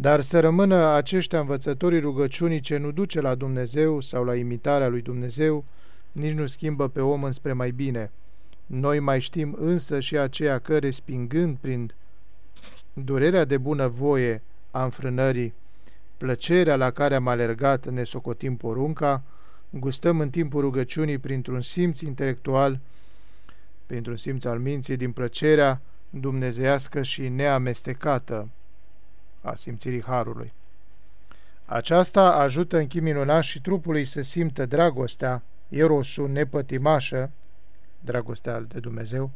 dar să rămână aceștia învățătorii rugăciunii ce nu duce la Dumnezeu sau la imitarea lui Dumnezeu, nici nu schimbă pe om înspre mai bine. Noi mai știm însă și aceea că, respingând prin durerea de bună voie a înfrânării, plăcerea la care am alergat ne socotim porunca, gustăm în timpul rugăciunii printr-un simț intelectual, printr-un simț al minții, din plăcerea dumnezeiască și neamestecată a simțirii Harului. Aceasta ajută în chip minunat și trupului să simtă dragostea, erosul nepătimașă, dragostea de Dumnezeu,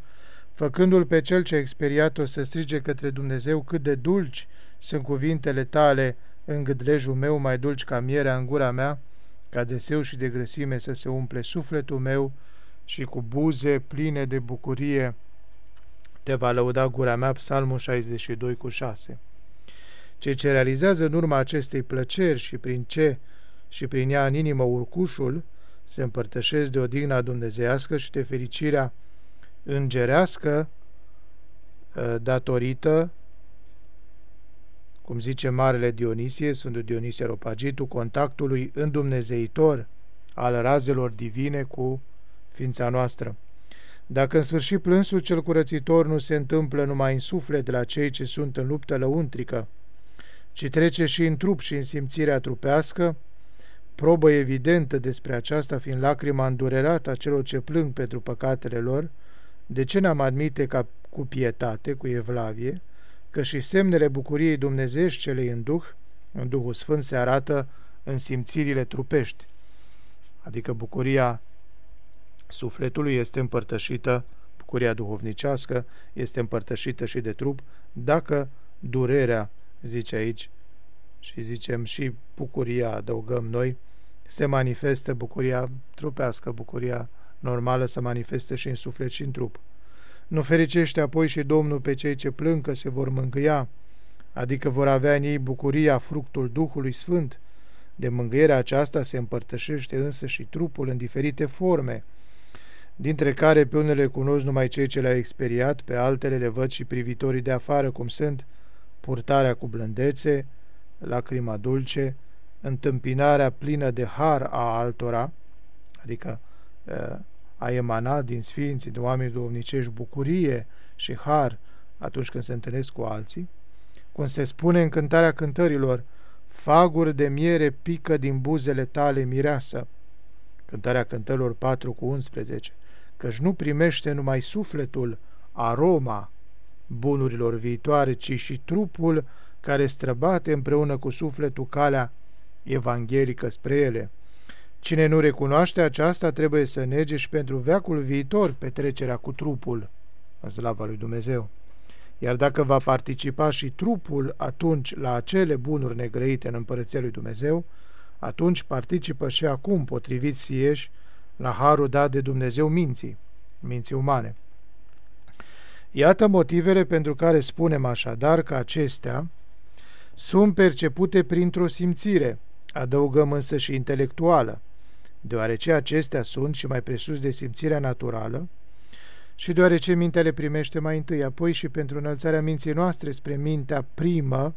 făcându-l pe cel ce a experiat-o să strige către Dumnezeu cât de dulci sunt cuvintele tale în gâdlejul meu, mai dulci ca mierea în gura mea, ca de seu și de grăsime să se umple sufletul meu și cu buze pline de bucurie te va lăuda gura mea, Psalmul 62 cu 6. Cei ce realizează în urma acestei plăceri și prin ce și prin ea în inimă urcușul, se împărtășesc de odihna dumnezeiască și de fericirea îngerească ă, datorită, cum zice Marele Dionisie, Sfântul Dionisie Ropagitu, contactului îndumnezeitor al razelor divine cu ființa noastră. Dacă în sfârșit plânsul cel curățitor nu se întâmplă numai în suflet de la cei ce sunt în luptă lăuntrică, ci trece și în trup și în simțirea trupească, probă evidentă despre aceasta fiind lacrima îndurerată a celor ce plâng pentru păcatele lor, de ce n-am admite ca cu pietate, cu evlavie, că și semnele bucuriei dumnezeiești celei în Duh, în Duhul Sfânt, se arată în simțirile trupești, adică bucuria sufletului este împărtășită, bucuria duhovnicească este împărtășită și de trup, dacă durerea, zice aici, și zicem și bucuria, adăugăm noi, se manifestă bucuria trupească, bucuria normală să manifeste și în suflet și în trup. Nu fericește apoi și Domnul pe cei ce plâng că se vor mângâia, adică vor avea în ei bucuria, fructul Duhului Sfânt. De mângâierea aceasta se împărtășește însă și trupul în diferite forme, dintre care pe unele cunosc numai cei ce le-au experiat, pe altele le văd și privitorii de afară, cum sunt purtarea cu blândețe, lacrima dulce, întâmpinarea plină de har a altora, adică a emana din sfinții, de oameni duhovnicești, bucurie și har atunci când se întâlnesc cu alții, cum se spune în cântarea cântărilor, faguri de miere pică din buzele tale mireasă, cântarea cântărilor 4 cu 11, căci nu primește numai sufletul, aroma bunurilor viitoare, ci și trupul care străbate împreună cu sufletul calea evanghelică spre ele. Cine nu recunoaște aceasta trebuie să nege și pentru veacul viitor petrecerea cu trupul în slava lui Dumnezeu. Iar dacă va participa și trupul atunci la acele bunuri negrăite în împărăția lui Dumnezeu, atunci participă și acum, potrivit sieși, la harul dat de Dumnezeu minții, minții umane. Iată motivele pentru care spunem așadar că acestea sunt percepute printr-o simțire, adăugăm însă și intelectuală, deoarece acestea sunt și mai presus de simțirea naturală și deoarece mintea le primește mai întâi, apoi și pentru înălțarea minții noastre spre mintea primă,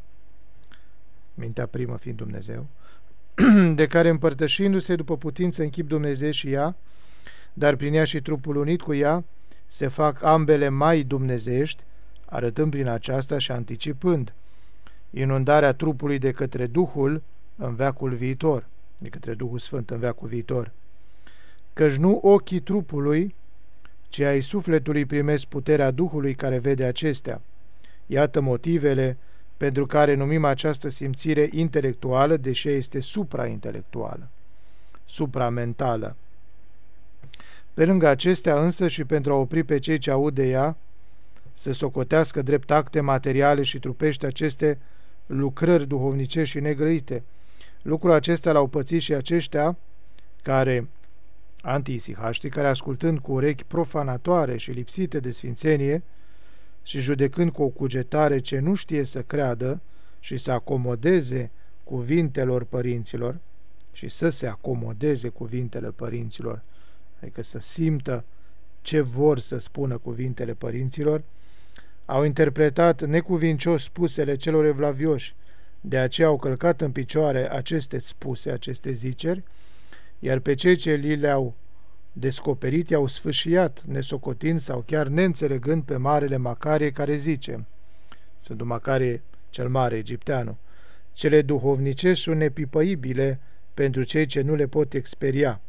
mintea primă fiind Dumnezeu, de care împărtășindu-se după putință în chip Dumnezeu și ea, dar prin ea și trupul unit cu ea, se fac ambele mai dumnezești, arătând prin aceasta și anticipând inundarea trupului de către Duhul în veacul viitor, de către Duhul Sfânt în veacul viitor. Căci nu ochii trupului, ci ai sufletului primesc puterea Duhului care vede acestea. Iată motivele pentru care numim această simțire intelectuală, deși este supraintelectuală, supramentală. Pe lângă acestea însă și pentru a opri pe cei ce aud de ea, să socotească drept acte materiale și trupește aceste lucrări duhovnicești și negrăite. Lucrul acesta l-au pățit și aceștia care, antisihaștii, care ascultând cu urechi profanatoare și lipsite de sfințenie și judecând cu o cugetare ce nu știe să creadă și să acomodeze cuvintelor părinților și să se acomodeze cuvintele părinților, adică să simtă ce vor să spună cuvintele părinților, au interpretat necuvincios spusele celor evlavioși, De aceea au călcat în picioare aceste spuse, aceste ziceri, iar pe cei ce li le-au descoperit i-au sfâșiat, nesocotind sau chiar neînțelegând pe marele Macarie care zice, sunt un Macarie cel mare, egipteanul, cele duhovnicești sunt nepipăibile pentru cei ce nu le pot experia.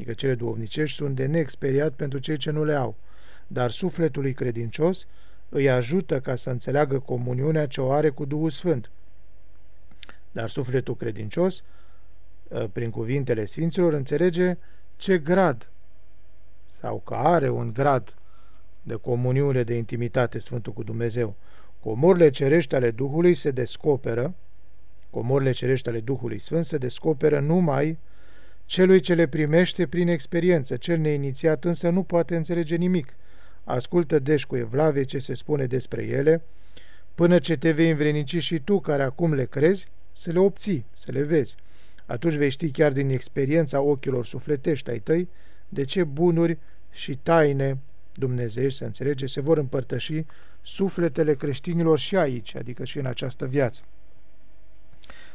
Adică cele duhovnicești sunt de neexperiat pentru cei ce nu le au. Dar sufletului credincios îi ajută ca să înțeleagă comuniunea ce o are cu Duhul Sfânt. Dar sufletul credincios, ă, prin cuvintele Sfinților, înțelege ce grad sau că are un grad de comuniune, de intimitate Sfântul cu Dumnezeu. Comorile cerești ale Duhului se descoperă, comorile cerești ale Duhului Sfânt se descoperă numai celui ce le primește prin experiență. Cel neinițiat însă nu poate înțelege nimic. Ascultă deci cu evlavie ce se spune despre ele, până ce te vei învrenici și tu, care acum le crezi, să le obții, să le vezi. Atunci vei ști chiar din experiența ochilor sufletești ai tăi de ce bunuri și taine Dumnezeu, să înțelege, se vor împărtăși sufletele creștinilor și aici, adică și în această viață.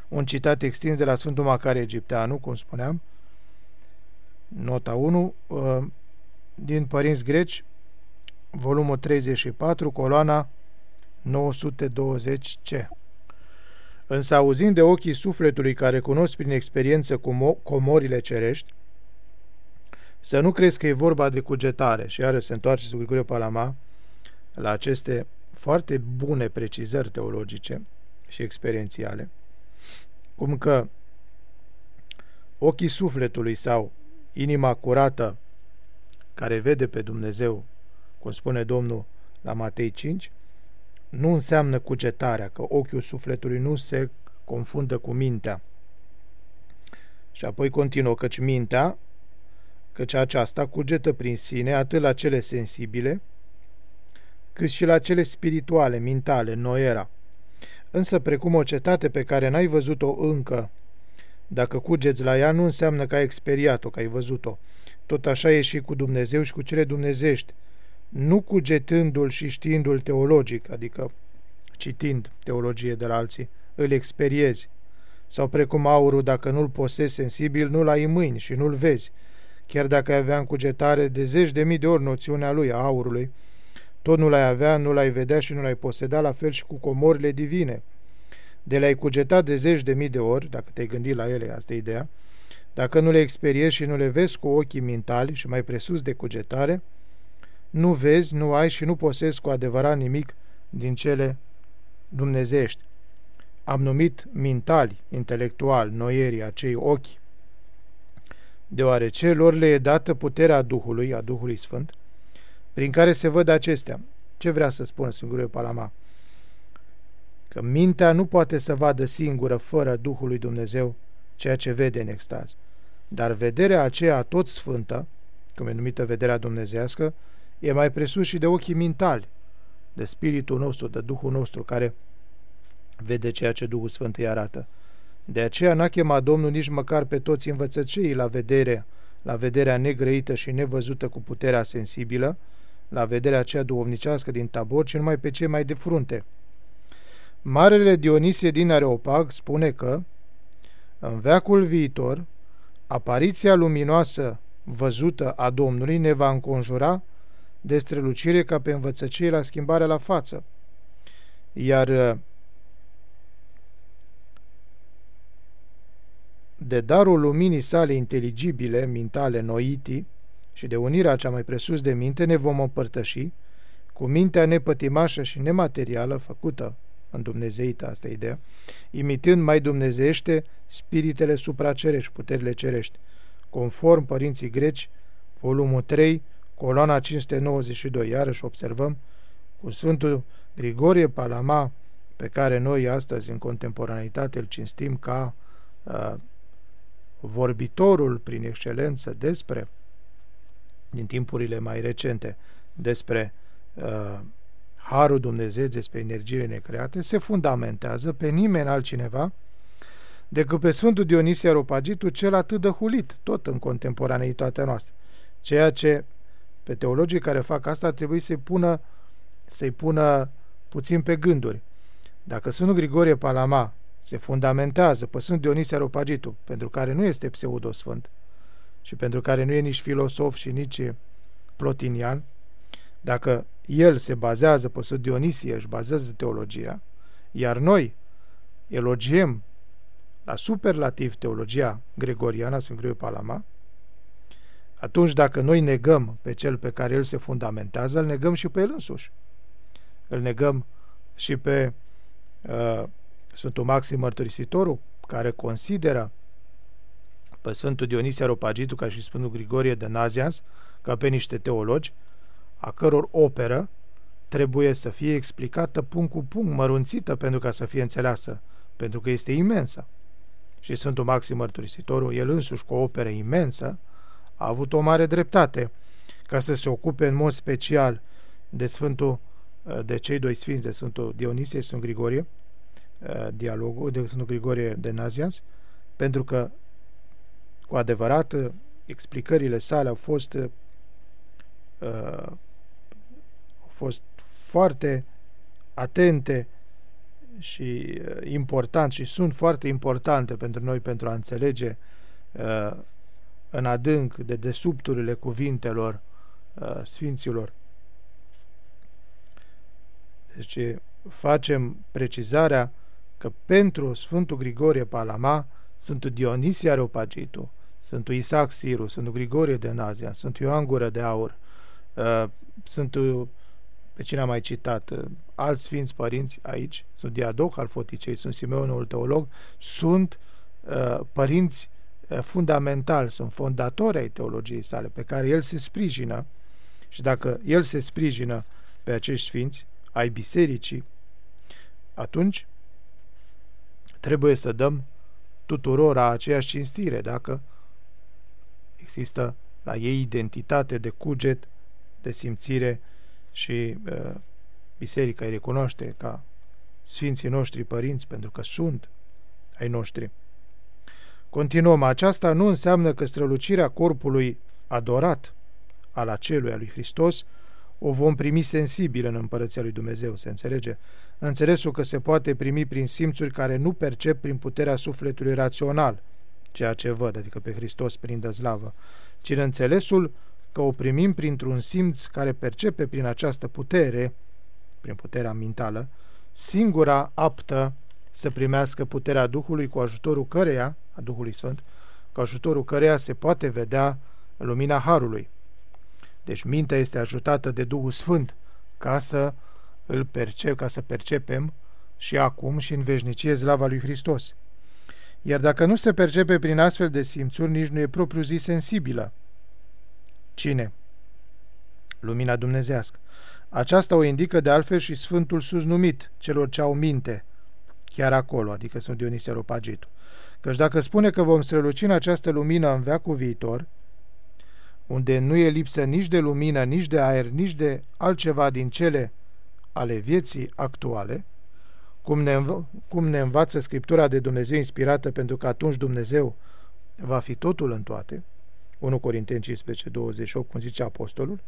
Un citat extins de la Sfântul Macare Egipteanu, cum spuneam, nota 1, uh, din Părinți Greci, volumul 34, coloana 920C. Însă auzind de ochii sufletului care cunosc prin experiență comorile cerești, să nu crezi că e vorba de cugetare și iară se întoarce cu Grigorie Palama la aceste foarte bune precizări teologice și experiențiale, cum că ochii sufletului sau inima curată care vede pe Dumnezeu, cum spune Domnul la Matei 5, nu înseamnă cugetarea, că ochiul sufletului nu se confundă cu mintea. Și apoi continuă, căci mintea căci aceasta cugetă prin sine atât la cele sensibile, cât și la cele spirituale, mintale, noiera. Însă, precum o cetate pe care n-ai văzut-o încă, dacă cugeți la ea, nu înseamnă că ai experiat-o, că ai văzut-o. Tot așa e și cu Dumnezeu și cu cele dumnezești. Nu cugetându-l și știindu-l teologic, adică citind teologie de la alții, îl experiezi. Sau precum aurul, dacă nu-l posezi sensibil, nu-l ai în mâini și nu-l vezi, chiar dacă ai avea în cugetare de zeci de mii de ori noțiunea lui, a aurului, tot nu l-ai avea, nu l-ai vedea și nu l-ai poseda, la fel și cu comorile divine. De le-ai cugetat de zeci de mii de ori, dacă te-ai gândit la ele, asta e ideea, dacă nu le experiezi și nu le vezi cu ochii mintali și mai presus de cugetare, nu vezi, nu ai și nu posezi cu adevărat nimic din cele dumnezești. Am numit mintali, intelectual, noierii, acei ochi, deoarece lor le e dată puterea Duhului, a Duhului Sfânt, prin care se văd acestea. Ce vrea să spună Sfântul Palama? Că mintea nu poate să vadă singură, fără Duhul lui Dumnezeu, ceea ce vede în extaz. Dar vederea aceea tot sfântă, cum e numită vederea dumnezească, e mai presus și de ochii mintali, de spiritul nostru, de Duhul nostru, care vede ceea ce Duhul Sfânt îi arată. De aceea n-a chemat Domnul nici măcar pe toți învățăceii la vedere, la vederea negrăită și nevăzută cu puterea sensibilă, la vederea aceea duhovnicească din tabor, ci numai pe cei mai de frunte. Marele Dionisie din Areopag spune că, în veacul viitor, apariția luminoasă văzută a Domnului ne va înconjura de strălucire ca pe învățăcie la schimbarea la față. Iar de darul luminii sale inteligibile, mintale, noiti, și de unirea cea mai presus de minte ne vom împărtăși cu mintea nepătimașă și nematerială făcută în Dumnezeită, asta ideea, imitând mai dumnezeiește spiritele supracerești, puterile cerești, conform părinții greci, volumul 3, coloana 592. Iarăși observăm cu Sfântul Grigorie Palama, pe care noi astăzi în contemporaneitate îl cinstim ca uh, vorbitorul prin excelență despre, din timpurile mai recente, despre uh, Harul Dumnezeu, despre energiile necreate, se fundamentează pe nimeni altcineva decât pe Sfântul Dionisie Aropagitul, cel atât de hulit, tot în contemporaneitatea noastră. Ceea ce pe teologii care fac asta trebuie să-i pună, să-i pună puțin pe gânduri. Dacă Sfântul Grigorie Palama se fundamentează pe Sfânt Dionisie Areopagitul, pentru care nu este pseudosfânt și pentru care nu e nici filosof și nici plotinian, dacă el se bazează pe Sfânt Dionisie, își bazează teologia, iar noi elogiem la superlativ teologia gregoriană, Sfânt Grigore Palama, atunci dacă noi negăm pe cel pe care el se fundamentează, îl negăm și pe el însuși. Îl negăm și pe uh, Sfântul Maxim Mărturisitorul, care consideră pe Sfântul Dionisie Aropagitu ca și Sfântul Grigorie de Nazians ca pe niște teologi, a căror operă trebuie să fie explicată punct cu punct, mărunțită pentru ca să fie înțeleasă, pentru că este imensă. Și Sfântul Maxim Mărturisitorul, el însuși cu o operă imensă, a avut o mare dreptate ca să se ocupe în mod special de Sfântul, de cei doi sfinți, de Sfântul Dionisie și Sfântul Grigorie, dialogul de Sfântul Grigorie de Nazians, pentru că cu adevărat explicările sale au fost uh, au fost foarte atente și uh, important și sunt foarte importante pentru noi pentru a înțelege uh, în adânc de desubturile cuvintelor uh, sfinților. Deci facem precizarea că pentru Sfântul Grigorie Palama, Sfântul Dionisie Areopagitu, Sfântul Isaac Siru, Sfântul Grigorie de Nazia, Sfântul Ioan Gură de Aur, uh, Sfântul, pe cine am mai citat, uh, alți sfinți părinți aici, sunt Diadoc al Foticei, sunt Simeonul Teolog, sunt uh, părinți uh, fundamentali, sunt fondatori ai teologiei sale, pe care el se sprijină. Și dacă el se sprijină pe acești sfinți, ai bisericii, atunci trebuie să dăm tuturor aceeași cinstire, dacă există la ei identitate de cuget, de simțire și uh, biserica îi recunoaște ca sfinții noștri părinți, pentru că sunt ai noștri. Continuăm, aceasta nu înseamnă că strălucirea corpului adorat al acelui al lui Hristos o vom primi sensibil în împărăția lui Dumnezeu, se înțelege? Înțelesul că se poate primi prin simțuri care nu percep prin puterea sufletului rațional, ceea ce văd, adică pe Hristos prin dăzlavă, ci în înțelesul că o primim printr-un simț care percepe prin această putere, prin puterea mentală, singura aptă să primească puterea Duhului cu ajutorul căreia, a Duhului Sfânt, cu ajutorul căreia se poate vedea lumina Harului. Deci mintea este ajutată de Duhul Sfânt ca să îl percep, ca să percepem și acum și în veșnicie slava lui Hristos. Iar dacă nu se percepe prin astfel de simțuri, nici nu e propriu zi sensibilă. Cine? Lumina dumnezească. Aceasta o indică de altfel și Sfântul sus numit, celor ce au minte, chiar acolo, adică sunt Dionisie Ropagitu. Căci dacă spune că vom străluci în această lumină în veacul viitor, unde nu e lipsă nici de lumină, nici de aer, nici de altceva din cele ale vieții actuale, cum ne, înv- cum ne învață Scriptura de Dumnezeu inspirată, pentru că atunci Dumnezeu va fi totul în toate, 1 Corinteni 15, 28, cum zice Apostolul,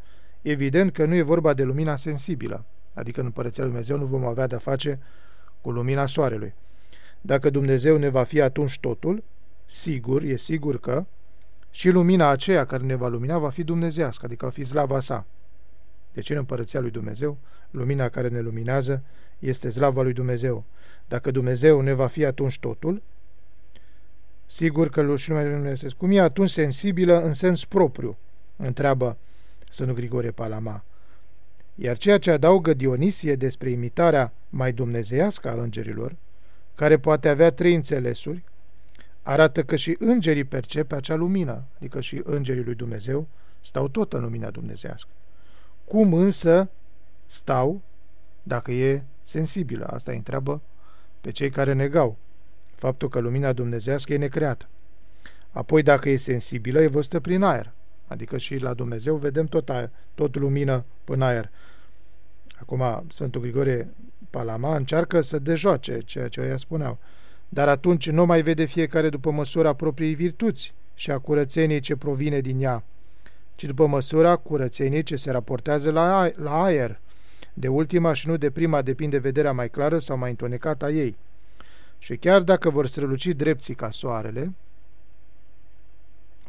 evident că nu e vorba de lumina sensibilă, adică în Împărăția Lui Dumnezeu nu vom avea de-a face cu lumina soarelui. Dacă Dumnezeu ne va fi atunci totul, sigur, e sigur că și lumina aceea care ne va lumina va fi dumnezească, adică va fi slava sa. Deci în Împărăția lui Dumnezeu, lumina care ne luminează este slava lui Dumnezeu. Dacă Dumnezeu ne va fi atunci totul, sigur că și lumea lui Dumnezeu. Cum e atunci sensibilă în sens propriu? Întreabă Sfântul Grigore Palama. Iar ceea ce adaugă Dionisie despre imitarea mai dumnezeiască a îngerilor, care poate avea trei înțelesuri, arată că și îngerii percepe acea lumină, adică și îngerii lui Dumnezeu stau tot în lumina dumnezească. Cum însă stau dacă e sensibilă? Asta îi întreabă pe cei care negau faptul că lumina dumnezească e necreată. Apoi, dacă e sensibilă, e văzută prin aer. Adică și la Dumnezeu vedem tot, aer, tot lumină până aer. Acum, Sfântul Grigore Palama încearcă să dejoace ceea ce ea spuneau dar atunci nu mai vede fiecare după măsura propriei virtuți și a curățeniei ce provine din ea, ci după măsura curățeniei ce se raportează la, la aer. De ultima și nu de prima depinde vederea mai clară sau mai întunecată a ei. Și chiar dacă vor străluci drepții ca soarele,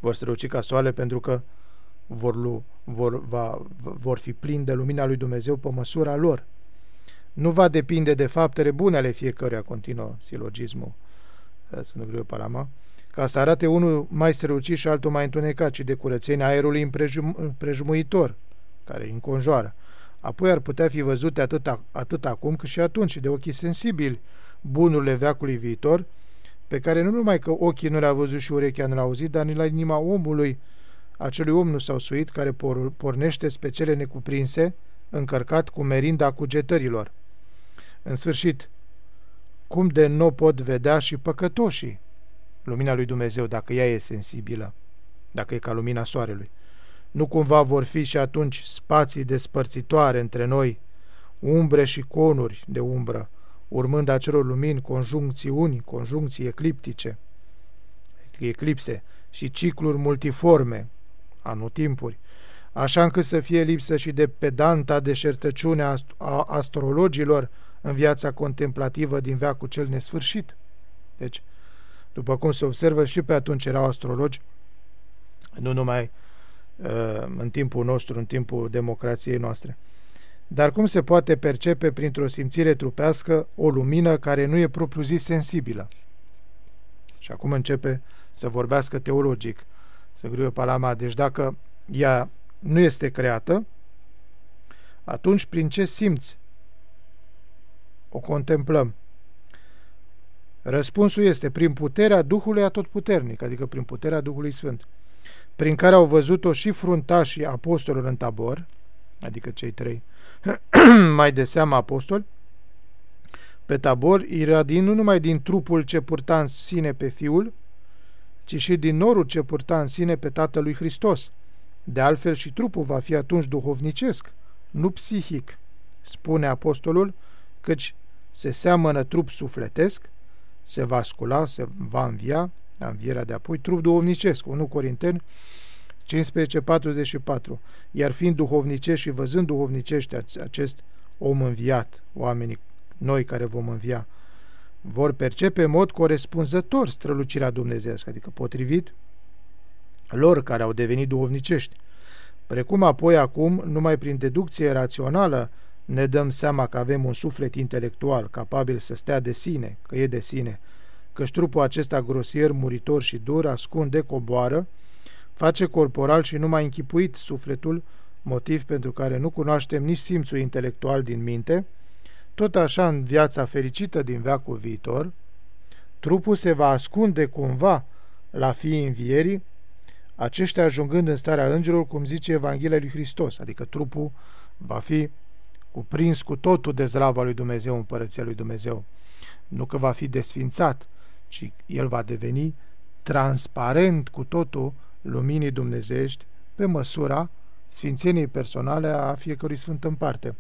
vor străluci ca soarele pentru că vor, lu, vor, va, vor fi plini de lumina lui Dumnezeu pe măsura lor. Nu va depinde de faptele bune ale fiecăruia, continuă silogismul uh, Sfântul Greu Palama, ca să arate unul mai strălucit și altul mai întunecat, ci de curățenia aerului împrejum, împrejumuitor, care îi înconjoară. Apoi ar putea fi văzute atât, atât acum cât și atunci de ochii sensibili bunurile veacului viitor, pe care nu numai că ochii nu le-a văzut și urechea nu le-a auzit, dar nici la inima omului, acelui om nu s-au suit, care por, pornește spre cele necuprinse, încărcat cu merinda cugetărilor. În sfârșit, cum de nu pot vedea și păcătoșii lumina lui Dumnezeu dacă ea e sensibilă, dacă e ca lumina soarelui? Nu cumva vor fi și atunci spații despărțitoare între noi, umbre și conuri de umbră, urmând acelor lumini conjuncțiuni, conjuncții ecliptice, eclipse și cicluri multiforme, anotimpuri, așa încât să fie lipsă și de pedanta deșertăciune a astrologilor în viața contemplativă din veacul cel nesfârșit. Deci, după cum se observă, și pe atunci erau astrologi, nu numai uh, în timpul nostru, în timpul democrației noastre. Dar cum se poate percepe printr-o simțire trupească o lumină care nu e propriu-zis sensibilă? Și acum începe să vorbească teologic, să griue Palama. Deci dacă ea nu este creată, atunci prin ce simți o contemplăm? Răspunsul este prin puterea Duhului Atotputernic, adică prin puterea Duhului Sfânt, prin care au văzut-o și fruntașii apostolilor în tabor, adică cei trei, mai de seamă apostoli, pe tabor, iradind nu numai din trupul ce purta în sine pe Fiul, ci și din norul ce purta în sine pe Tatălui Hristos. De altfel și trupul va fi atunci duhovnicesc, nu psihic, spune apostolul, căci se seamănă trup sufletesc, se va scula, se va învia, învierea de apoi, trup duhovnicesc, 1 Corinteni 15.44 Iar fiind duhovnicești și văzând duhovnicești acest om înviat, oamenii noi care vom învia, vor percepe în mod corespunzător strălucirea dumnezească, adică potrivit lor care au devenit duhovnicești. Precum apoi acum, numai prin deducție rațională, ne dăm seama că avem un suflet intelectual capabil să stea de sine, că e de sine, că trupul acesta grosier, muritor și dur ascunde, coboară, face corporal și numai închipuit sufletul, motiv pentru care nu cunoaștem nici simțul intelectual din minte, tot așa în viața fericită din veacul viitor, trupul se va ascunde cumva la fiii învierii, aceștia ajungând în starea îngerilor, cum zice Evanghelia lui Hristos, adică trupul va fi cuprins cu totul de zlava lui Dumnezeu, împărăția lui Dumnezeu. Nu că va fi desfințat, ci el va deveni transparent cu totul luminii dumnezești pe măsura sfințeniei personale a fiecărui sfânt în parte.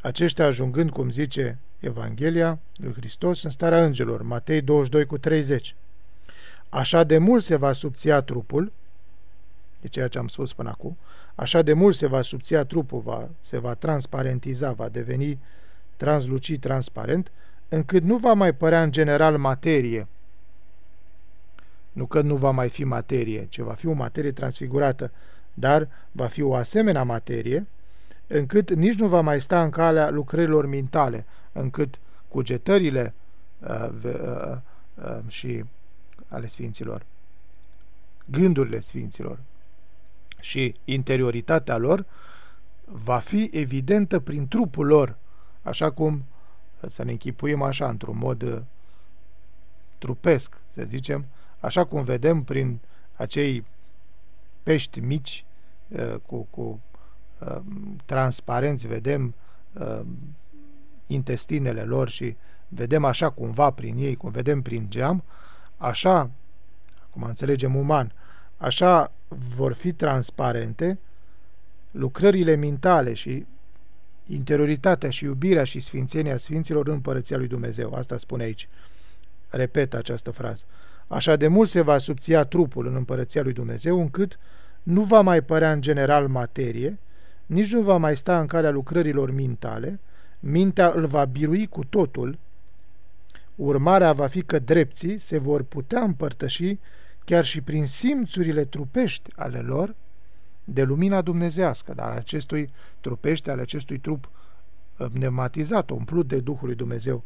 Aceștia ajungând, cum zice Evanghelia lui Hristos, în starea îngelor, Matei 22 cu 30. Așa de mult se va subția trupul, e ceea ce am spus până acum, așa de mult se va subția trupul, va, se va transparentiza, va deveni translucit, transparent, încât nu va mai părea în general materie, nu că nu va mai fi materie, ci va fi o materie transfigurată, dar va fi o asemenea materie încât nici nu va mai sta în calea lucrărilor mintale, încât cugetările uh, uh, uh, și ale sfinților, gândurile sfinților și interioritatea lor va fi evidentă prin trupul lor, așa cum să ne închipuim așa, într-un mod uh, trupesc, să zicem, așa cum vedem prin acei pești mici uh, cu, cu uh, transparenți, vedem uh, intestinele lor și vedem așa cumva prin ei, cum vedem prin geam, așa, cum înțelegem uman, așa vor fi transparente lucrările mintale și interioritatea și iubirea și sfințenia sfinților în Împărăția lui Dumnezeu. Asta spune aici. Repet această frază. Așa de mult se va subția trupul în împărăția lui Dumnezeu, încât nu va mai părea în general materie, nici nu va mai sta în calea lucrărilor mintale, mintea îl va birui cu totul, urmarea va fi că drepții se vor putea împărtăși chiar și prin simțurile trupești ale lor de lumina dumnezească, dar acestui trupești, ale acestui trup uh, pneumatizat, umplut de Duhul lui Dumnezeu,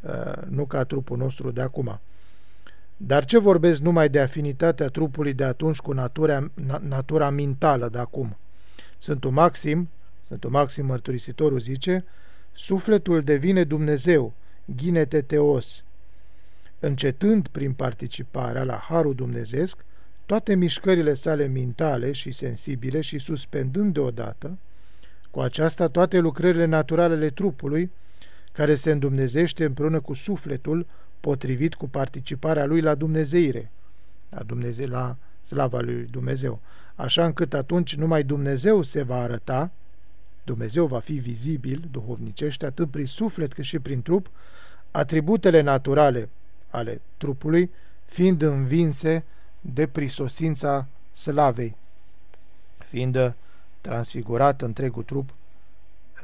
uh, nu ca trupul nostru de acum. Dar ce vorbesc numai de afinitatea trupului de atunci cu natura, natura mentală de acum? Sfântul Maxim, Sfântul Maxim Mărturisitorul zice, sufletul devine Dumnezeu, ghinete teos, încetând prin participarea la Harul Dumnezeesc toate mișcările sale mentale și sensibile și suspendând deodată, cu aceasta toate lucrările naturale ale trupului, care se îndumnezește împreună cu sufletul, potrivit cu participarea lui la Dumnezeire, la, Dumnezeu, la slava lui Dumnezeu, așa încât atunci numai Dumnezeu se va arăta, Dumnezeu va fi vizibil, duhovnicește, atât prin suflet cât și prin trup, atributele naturale ale trupului fiind învinse de prisosința slavei, fiind transfigurat întregul trup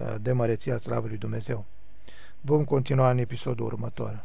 uh, de măreția slavei lui Dumnezeu. Vom continua în episodul următor.